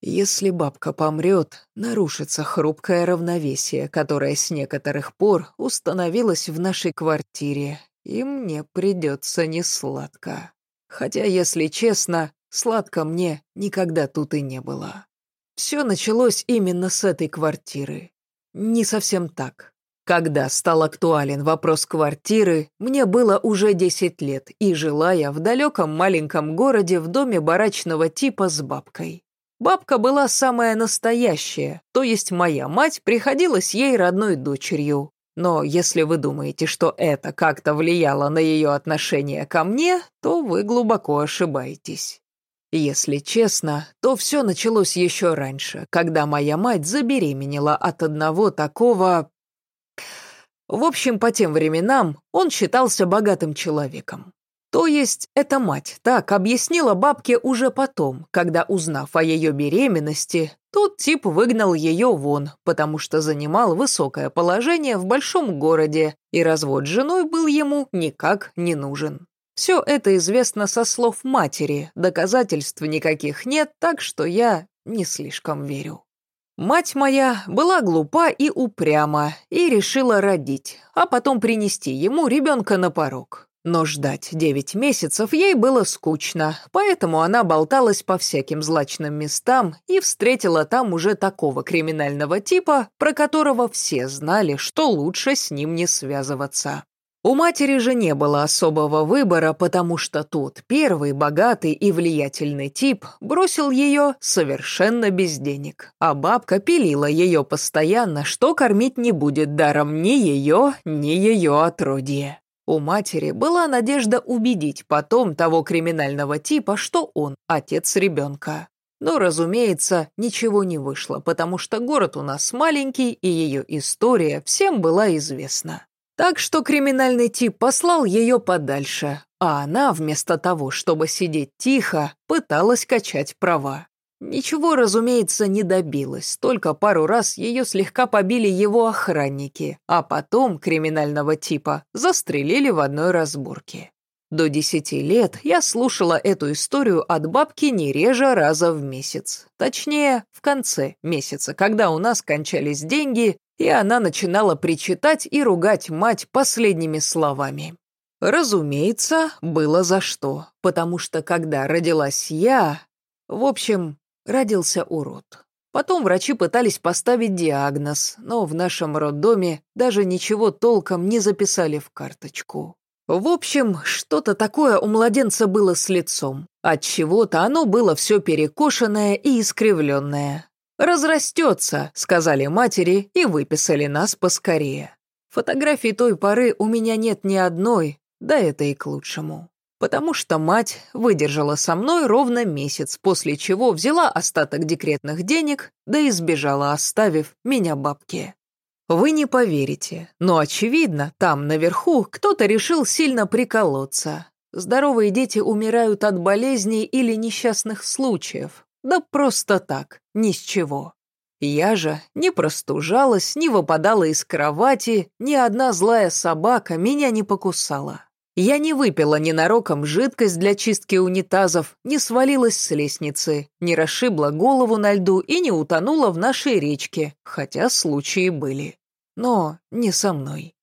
Если бабка помрет, нарушится хрупкое равновесие, которое с некоторых пор установилось в нашей квартире, и мне придется несладко. Хотя, если честно, сладко мне никогда тут и не было. Все началось именно с этой квартиры. Не совсем так. Когда стал актуален вопрос квартиры, мне было уже 10 лет, и жила я в далеком маленьком городе в доме барачного типа с бабкой. Бабка была самая настоящая, то есть моя мать приходилась ей родной дочерью. Но если вы думаете, что это как-то влияло на ее отношение ко мне, то вы глубоко ошибаетесь. Если честно, то все началось еще раньше, когда моя мать забеременела от одного такого... В общем, по тем временам он считался богатым человеком. То есть эта мать так объяснила бабке уже потом, когда, узнав о ее беременности, тот тип выгнал ее вон, потому что занимал высокое положение в большом городе, и развод с женой был ему никак не нужен. Все это известно со слов матери, доказательств никаких нет, так что я не слишком верю. Мать моя была глупа и упряма и решила родить, а потом принести ему ребенка на порог. Но ждать девять месяцев ей было скучно, поэтому она болталась по всяким злачным местам и встретила там уже такого криминального типа, про которого все знали, что лучше с ним не связываться. У матери же не было особого выбора, потому что тот первый богатый и влиятельный тип бросил ее совершенно без денег, а бабка пилила ее постоянно, что кормить не будет даром ни ее, ни ее отродье. У матери была надежда убедить потом того криминального типа, что он отец ребенка. Но, разумеется, ничего не вышло, потому что город у нас маленький, и ее история всем была известна. Так что криминальный тип послал ее подальше, а она, вместо того, чтобы сидеть тихо, пыталась качать права. Ничего, разумеется, не добилась, только пару раз ее слегка побили его охранники, а потом криминального типа застрелили в одной разборке. До десяти лет я слушала эту историю от бабки не реже раза в месяц. Точнее, в конце месяца, когда у нас кончались деньги, и она начинала причитать и ругать мать последними словами. Разумеется, было за что, потому что когда родилась я... В общем, родился урод. Потом врачи пытались поставить диагноз, но в нашем роддоме даже ничего толком не записали в карточку. В общем, что-то такое у младенца было с лицом. От чего-то оно было все перекошенное и искривленное. «Разрастется», — сказали матери и выписали нас поскорее. Фотографий той поры у меня нет ни одной, да это и к лучшему потому что мать выдержала со мной ровно месяц, после чего взяла остаток декретных денег, да и сбежала, оставив меня бабке. Вы не поверите, но, очевидно, там, наверху, кто-то решил сильно приколоться. Здоровые дети умирают от болезней или несчастных случаев. Да просто так, ни с чего. Я же не простужалась, не выпадала из кровати, ни одна злая собака меня не покусала. Я не выпила ненароком жидкость для чистки унитазов, не свалилась с лестницы, не расшибла голову на льду и не утонула в нашей речке, хотя случаи были. Но не со мной.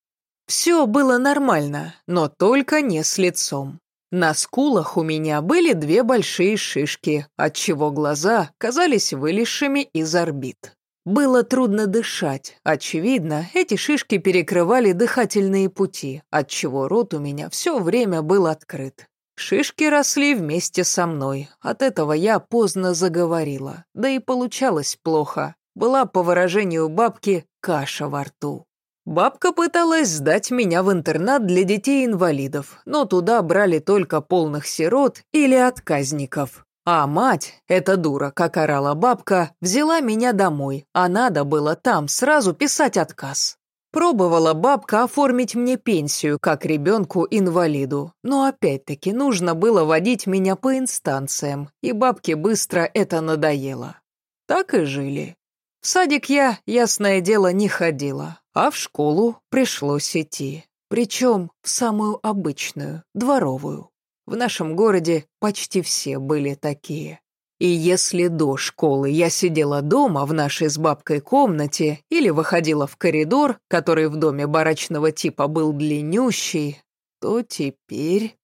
Все было нормально, но только не с лицом. На скулах у меня были две большие шишки, отчего глаза казались вылезшими из орбит. Было трудно дышать. Очевидно, эти шишки перекрывали дыхательные пути, отчего рот у меня все время был открыт. Шишки росли вместе со мной. От этого я поздно заговорила. Да и получалось плохо. Была, по выражению бабки, каша во рту. Бабка пыталась сдать меня в интернат для детей-инвалидов, но туда брали только полных сирот или отказников. А мать, эта дура, как орала бабка, взяла меня домой, а надо было там сразу писать отказ. Пробовала бабка оформить мне пенсию, как ребенку-инвалиду, но опять-таки нужно было водить меня по инстанциям, и бабке быстро это надоело. Так и жили. В садик я, ясное дело, не ходила, а в школу пришлось идти. Причем в самую обычную, дворовую. В нашем городе почти все были такие. И если до школы я сидела дома в нашей с бабкой комнате или выходила в коридор, который в доме барачного типа был длиннющий, то теперь...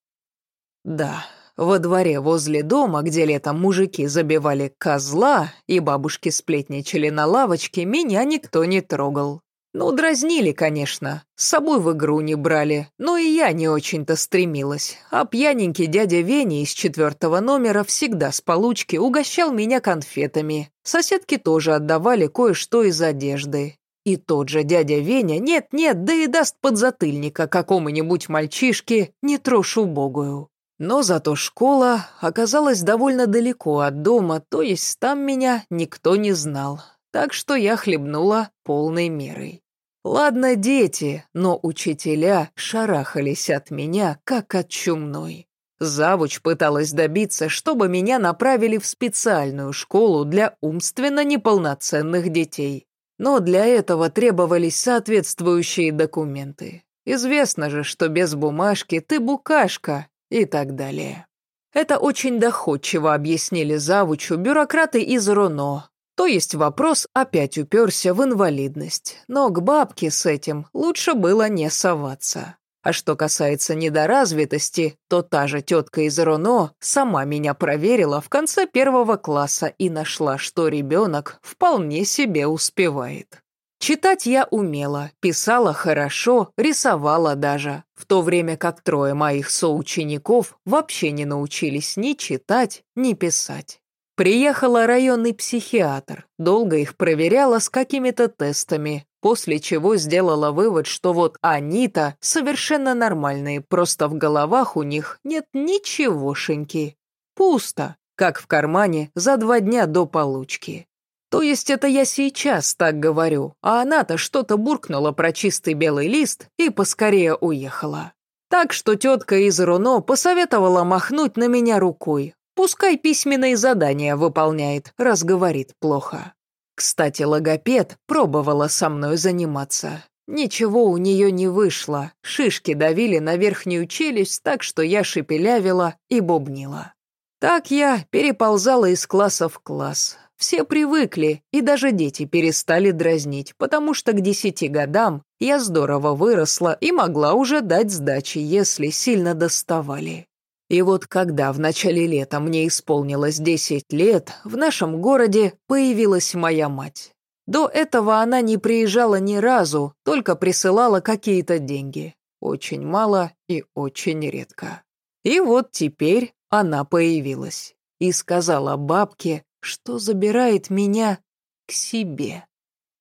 Да, во дворе возле дома, где летом мужики забивали козла и бабушки сплетничали на лавочке, меня никто не трогал. Ну, дразнили, конечно, с собой в игру не брали, но и я не очень-то стремилась, а пьяненький дядя Веня из четвертого номера всегда с получки угощал меня конфетами. Соседки тоже отдавали кое-что из одежды. И тот же дядя Веня нет-нет, да и даст подзатыльника какому-нибудь мальчишке, не трожь убогую. Но зато школа оказалась довольно далеко от дома, то есть там меня никто не знал так что я хлебнула полной мерой. Ладно, дети, но учителя шарахались от меня, как от чумной. Завуч пыталась добиться, чтобы меня направили в специальную школу для умственно неполноценных детей. Но для этого требовались соответствующие документы. Известно же, что без бумажки ты букашка и так далее. Это очень доходчиво объяснили завучу бюрократы из РОНО, то есть вопрос опять уперся в инвалидность, но к бабке с этим лучше было не соваться. А что касается недоразвитости, то та же тетка из РОНО сама меня проверила в конце первого класса и нашла, что ребенок вполне себе успевает. Читать я умела, писала хорошо, рисовала даже, в то время как трое моих соучеников вообще не научились ни читать, ни писать. Приехала районный психиатр, долго их проверяла с какими-то тестами, после чего сделала вывод, что вот они-то совершенно нормальные, просто в головах у них нет ничегошеньки. Пусто, как в кармане за два дня до получки. То есть это я сейчас так говорю, а она-то что-то буркнула про чистый белый лист и поскорее уехала. Так что тетка из Руно посоветовала махнуть на меня рукой. Пускай письменные задания выполняет, раз говорит плохо. Кстати, логопед пробовала со мной заниматься. Ничего у нее не вышло, шишки давили на верхнюю челюсть так, что я шепелявила и бубнила. Так я переползала из класса в класс. Все привыкли, и даже дети перестали дразнить, потому что к десяти годам я здорово выросла и могла уже дать сдачи, если сильно доставали. И вот когда в начале лета мне исполнилось десять лет, в нашем городе появилась моя мать. До этого она не приезжала ни разу, только присылала какие-то деньги. Очень мало и очень редко. И вот теперь она появилась и сказала бабке, что забирает меня к себе.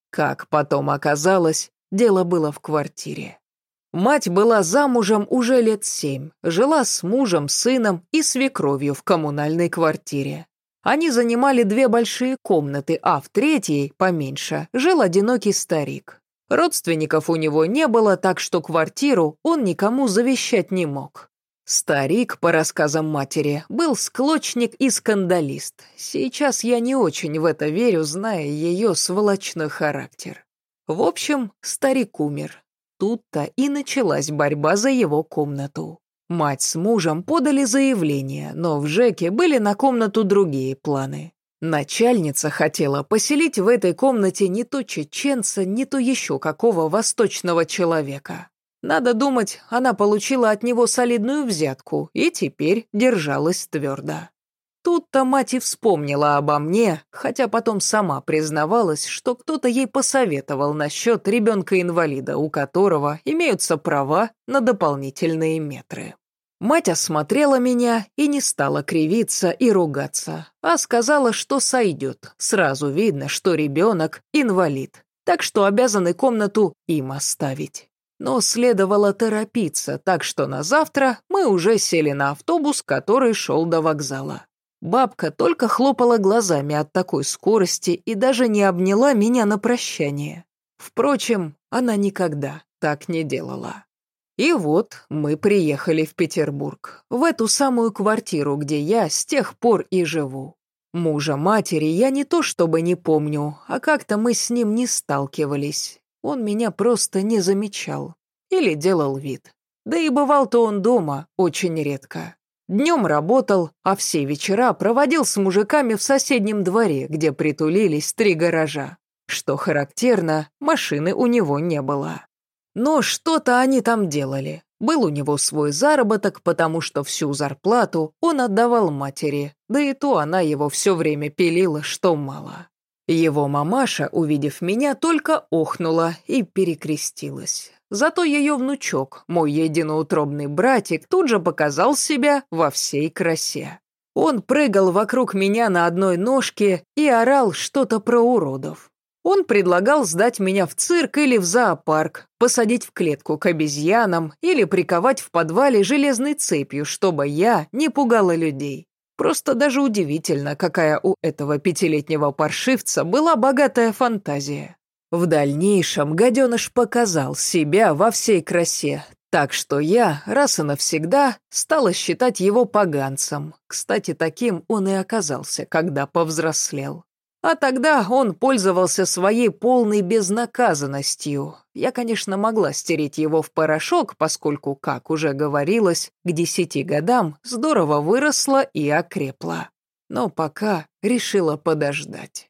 Как потом оказалось, дело было в квартире. Мать была замужем уже лет семь, жила с мужем, сыном и свекровью в коммунальной квартире. Они занимали две большие комнаты, а в третьей, поменьше, жил одинокий старик. Родственников у него не было, так что квартиру он никому завещать не мог. Старик, по рассказам матери, был склочник и скандалист. Сейчас я не очень в это верю, зная ее сволочной характер. В общем, старик умер. Тут-то и началась борьба за его комнату. Мать с мужем подали заявление, но в ЖЭКе были на комнату другие планы. Начальница хотела поселить в этой комнате не то чеченца, не то еще какого восточного человека. Надо думать, она получила от него солидную взятку и теперь держалась твердо. Тут-то мать и вспомнила обо мне, хотя потом сама признавалась, что кто-то ей посоветовал насчет ребенка-инвалида, у которого имеются права на дополнительные метры. Мать осмотрела меня и не стала кривиться и ругаться, а сказала, что сойдет. Сразу видно, что ребенок инвалид, так что обязаны комнату им оставить. Но следовало торопиться, так что на завтра мы уже сели на автобус, который шел до вокзала. Бабка только хлопала глазами от такой скорости и даже не обняла меня на прощание. Впрочем, она никогда так не делала. И вот мы приехали в Петербург, в эту самую квартиру, где я с тех пор и живу. Мужа матери я не то чтобы не помню, а как-то мы с ним не сталкивались. Он меня просто не замечал. Или делал вид. Да и бывал-то он дома очень редко. Днем работал, а все вечера проводил с мужиками в соседнем дворе, где притулились три гаража. Что характерно, машины у него не было. Но что-то они там делали. Был у него свой заработок, потому что всю зарплату он отдавал матери, да и то она его все время пилила, что мало. Его мамаша, увидев меня, только охнула и перекрестилась. Зато ее внучок, мой единоутробный братик, тут же показал себя во всей красе. Он прыгал вокруг меня на одной ножке и орал что-то про уродов. Он предлагал сдать меня в цирк или в зоопарк, посадить в клетку к обезьянам или приковать в подвале железной цепью, чтобы я не пугала людей. Просто даже удивительно, какая у этого пятилетнего паршивца была богатая фантазия. В дальнейшем гаденыш показал себя во всей красе, так что я, раз и навсегда, стала считать его поганцем. Кстати, таким он и оказался, когда повзрослел. А тогда он пользовался своей полной безнаказанностью. Я, конечно, могла стереть его в порошок, поскольку, как уже говорилось, к десяти годам здорово выросла и окрепла. Но пока решила подождать.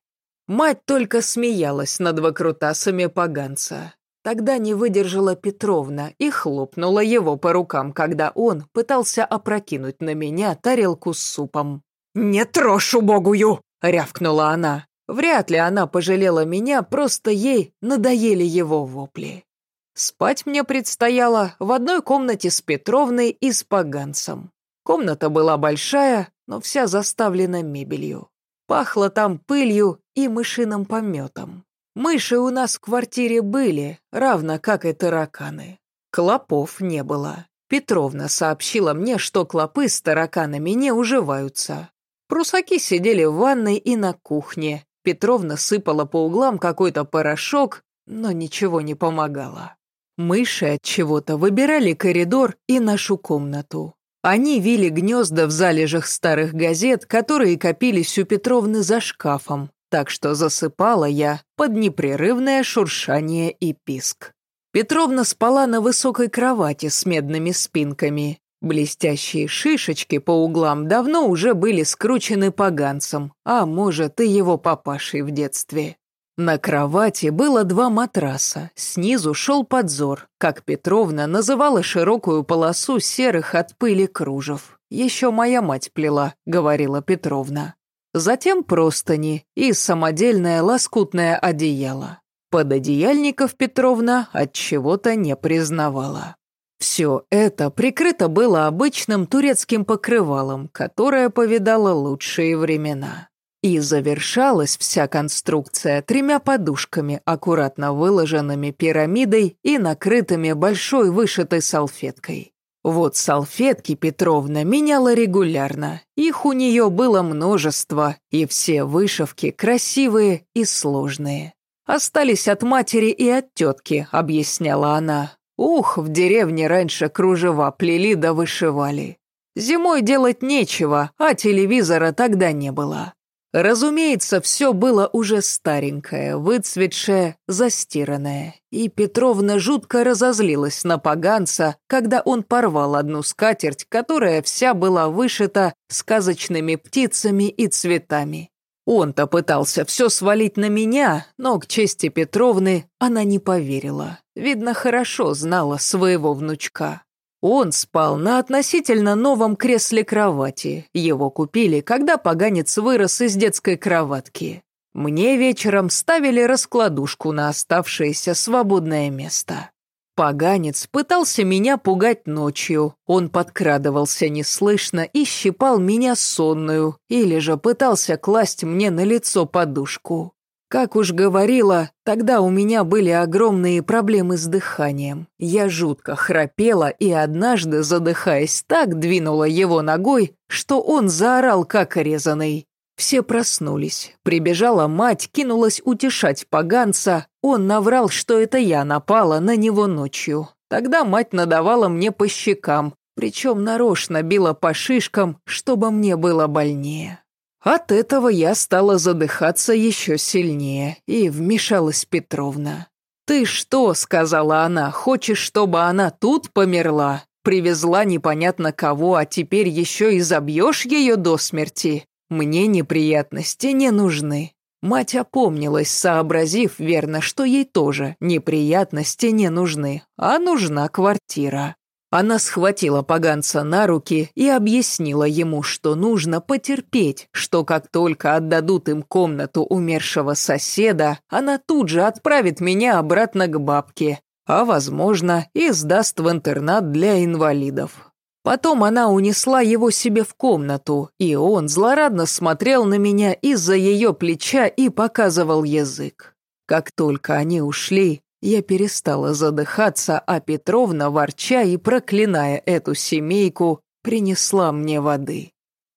Мать только смеялась над выкрутасами поганца. Тогда не выдержала Петровна и хлопнула его по рукам, когда он пытался опрокинуть на меня тарелку с супом. «Не трожь убогую!» — рявкнула она. Вряд ли она пожалела меня, просто ей надоели его вопли. Спать мне предстояло в одной комнате с Петровной и с поганцем. Комната была большая, но вся заставлена мебелью. Пахло там пылью и мышиным пометом. Мыши у нас в квартире были, равно как и тараканы. Клопов не было. Петровна сообщила мне, что клопы с тараканами не уживаются. Прусаки сидели в ванной и на кухне. Петровна сыпала по углам какой-то порошок, но ничего не помогало. Мыши от чего-то выбирали коридор и нашу комнату. Они вили гнезда в залежах старых газет, которые копились у Петровны за шкафом, так что засыпала я под непрерывное шуршание и писк. Петровна спала на высокой кровати с медными спинками. Блестящие шишечки по углам давно уже были скручены поганцем, а может и его папашей в детстве. На кровати было два матраса, снизу шел подзор, как Петровна называла широкую полосу серых от пыли кружев. «Еще моя мать плела», — говорила Петровна. Затем простыни и самодельное лоскутное одеяло. Пододеяльников Петровна от чего-то не признавала. Все это прикрыто было обычным турецким покрывалом, которое повидало лучшие времена. И завершалась вся конструкция тремя подушками, аккуратно выложенными пирамидой и накрытыми большой вышитой салфеткой. Вот салфетки Петровна меняла регулярно. Их у нее было множество, и все вышивки красивые и сложные. «Остались от матери и от тетки», — объясняла она. «Ух, в деревне раньше кружева плели да вышивали. Зимой делать нечего, а телевизора тогда не было. Разумеется, все было уже старенькое, выцветшее, застиранное, и Петровна жутко разозлилась на поганца, когда он порвал одну скатерть, которая вся была вышита сказочными птицами и цветами. Он-то пытался все свалить на меня, но к чести Петровны она не поверила. Видно, хорошо знала своего внучка. Он спал на относительно новом кресле кровати. Его купили, когда поганец вырос из детской кроватки. Мне вечером ставили раскладушку на оставшееся свободное место. Поганец пытался меня пугать ночью. Он подкрадывался неслышно и щипал меня сонную, или же пытался класть мне на лицо подушку. Как уж говорила, тогда у меня были огромные проблемы с дыханием. Я жутко храпела и однажды, задыхаясь, так двинула его ногой, что он заорал как резаный. Все проснулись. Прибежала мать, кинулась утешать поганца. Он наврал, что это я напала на него ночью. Тогда мать надавала мне по щекам, причем нарочно била по шишкам, чтобы мне было больнее. От этого я стала задыхаться еще сильнее, и вмешалась Петровна. «Ты что?» — сказала она. «Хочешь, чтобы она тут померла? Привезла непонятно кого, а теперь еще и забьешь ее до смерти? Мне неприятности не нужны». Мать опомнилась, сообразив верно, что ей тоже неприятности не нужны, а нужна квартира. Она схватила поганца на руки и объяснила ему, что нужно потерпеть, что как только отдадут им комнату умершего соседа, она тут же отправит меня обратно к бабке, а, возможно, и сдаст в интернат для инвалидов. Потом она унесла его себе в комнату, и он злорадно смотрел на меня из-за ее плеча и показывал язык. Как только они ушли, я перестала задыхаться, а Петровна, ворча и проклиная эту семейку, принесла мне воды.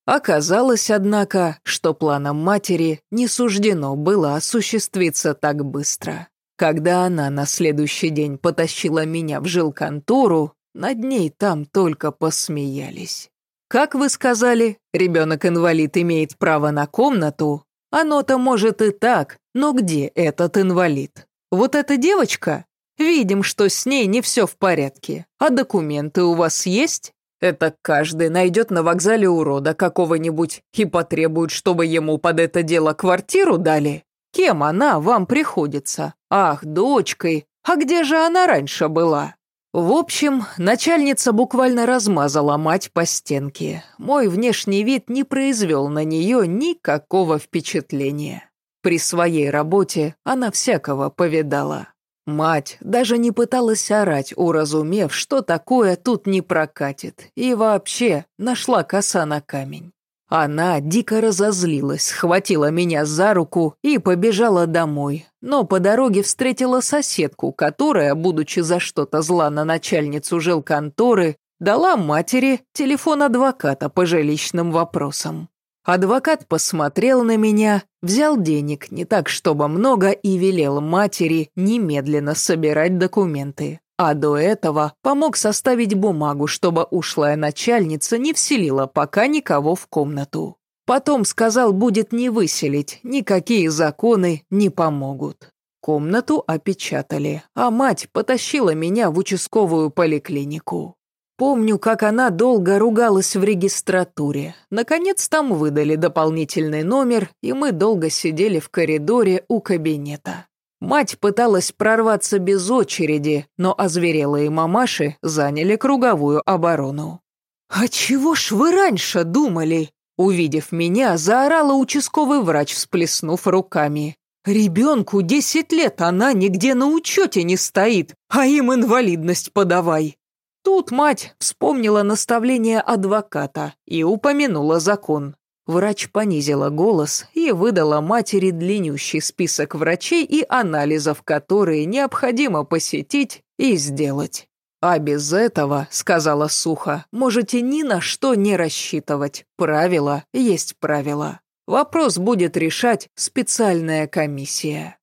Оказалось, однако, что планам матери не суждено было осуществиться так быстро. Когда она на следующий день потащила меня в жилконтору, над ней там только посмеялись. Как вы сказали, ребенок-инвалид имеет право на комнату? Оно-то может и так, но где этот инвалид? Вот эта девочка? Видим, что с ней не все в порядке. А документы у вас есть? Это каждый найдет на вокзале урода какого-нибудь и потребует, чтобы ему под это дело квартиру дали. Кем она вам приходится? Ах, дочкой. А где же она раньше была? В общем, начальница буквально размазала мать по стенке. Мой внешний вид не произвел на нее никакого впечатления. При своей работе она всякого повидала. Мать даже не пыталась орать, уразумев, что такое тут не прокатит, и вообще нашла коса на камень. Она дико разозлилась, схватила меня за руку и побежала домой, но по дороге встретила соседку, которая, будучи за что-то зла на начальницу жилконторы, дала матери телефон адвоката по жилищным вопросам. Адвокат посмотрел на меня, взял денег, не так чтобы много, и велел матери немедленно собирать документы. А до этого помог составить бумагу, чтобы ушлая начальница не вселила пока никого в комнату. Потом сказал, будет не выселить, никакие законы не помогут. Комнату опечатали, а мать потащила меня в участковую поликлинику. Помню, как она долго ругалась в регистратуре. Наконец там выдали дополнительный номер, и мы долго сидели в коридоре у кабинета. Мать пыталась прорваться без очереди, но озверелые мамаши заняли круговую оборону. «А чего ж вы раньше думали?» Увидев меня, заорала участковый врач, всплеснув руками. «Ребенку десять лет, она нигде на учете не стоит, а им инвалидность подавай». Тут мать вспомнила наставление адвоката и упомянула закон. Врач понизила голос и выдала матери длиннющий список врачей и анализов, которые необходимо посетить и сделать. «А без этого, — сказала сухо, — можете ни на что не рассчитывать. Правило есть правило. Вопрос будет решать специальная комиссия».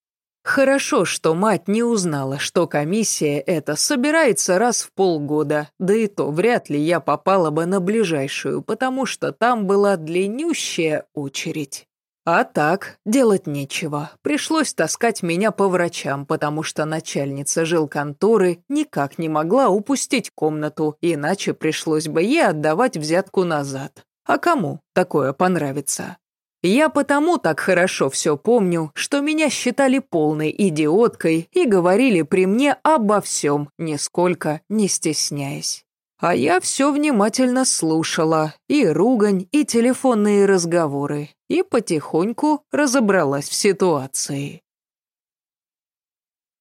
Хорошо, что мать не узнала, что комиссия эта собирается раз в полгода, да и то вряд ли я попала бы на ближайшую, потому что там была длиннющая очередь. А так, делать нечего. Пришлось таскать меня по врачам, потому что начальница жилконторы никак не могла упустить комнату, иначе пришлось бы ей отдавать взятку назад. А кому такое понравится? Я потому так хорошо все помню, что меня считали полной идиоткой и говорили при мне обо всем, нисколько не стесняясь. А я все внимательно слушала, и ругань, и телефонные разговоры, и потихоньку разобралась в ситуации.